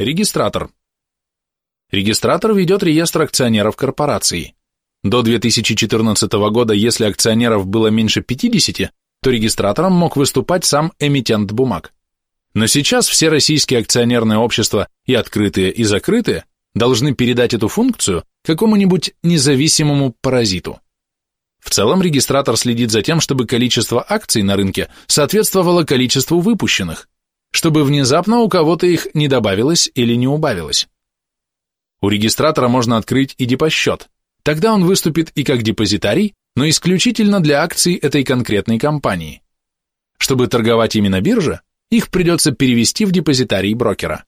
Регистратор. Регистратор ведет реестр акционеров корпорации. До 2014 года, если акционеров было меньше 50, то регистратором мог выступать сам эмитент бумаг. Но сейчас все российские акционерные общества, и открытые, и закрытые, должны передать эту функцию какому-нибудь независимому паразиту. В целом регистратор следит за тем, чтобы количество акций на рынке соответствовало количеству выпущенных, чтобы внезапно у кого-то их не добавилось или не убавилось. У регистратора можно открыть и депосчет. Тогда он выступит и как депозитарий, но исключительно для акций этой конкретной компании. Чтобы торговать ими на бирже, их придется перевести в депозитарий брокера.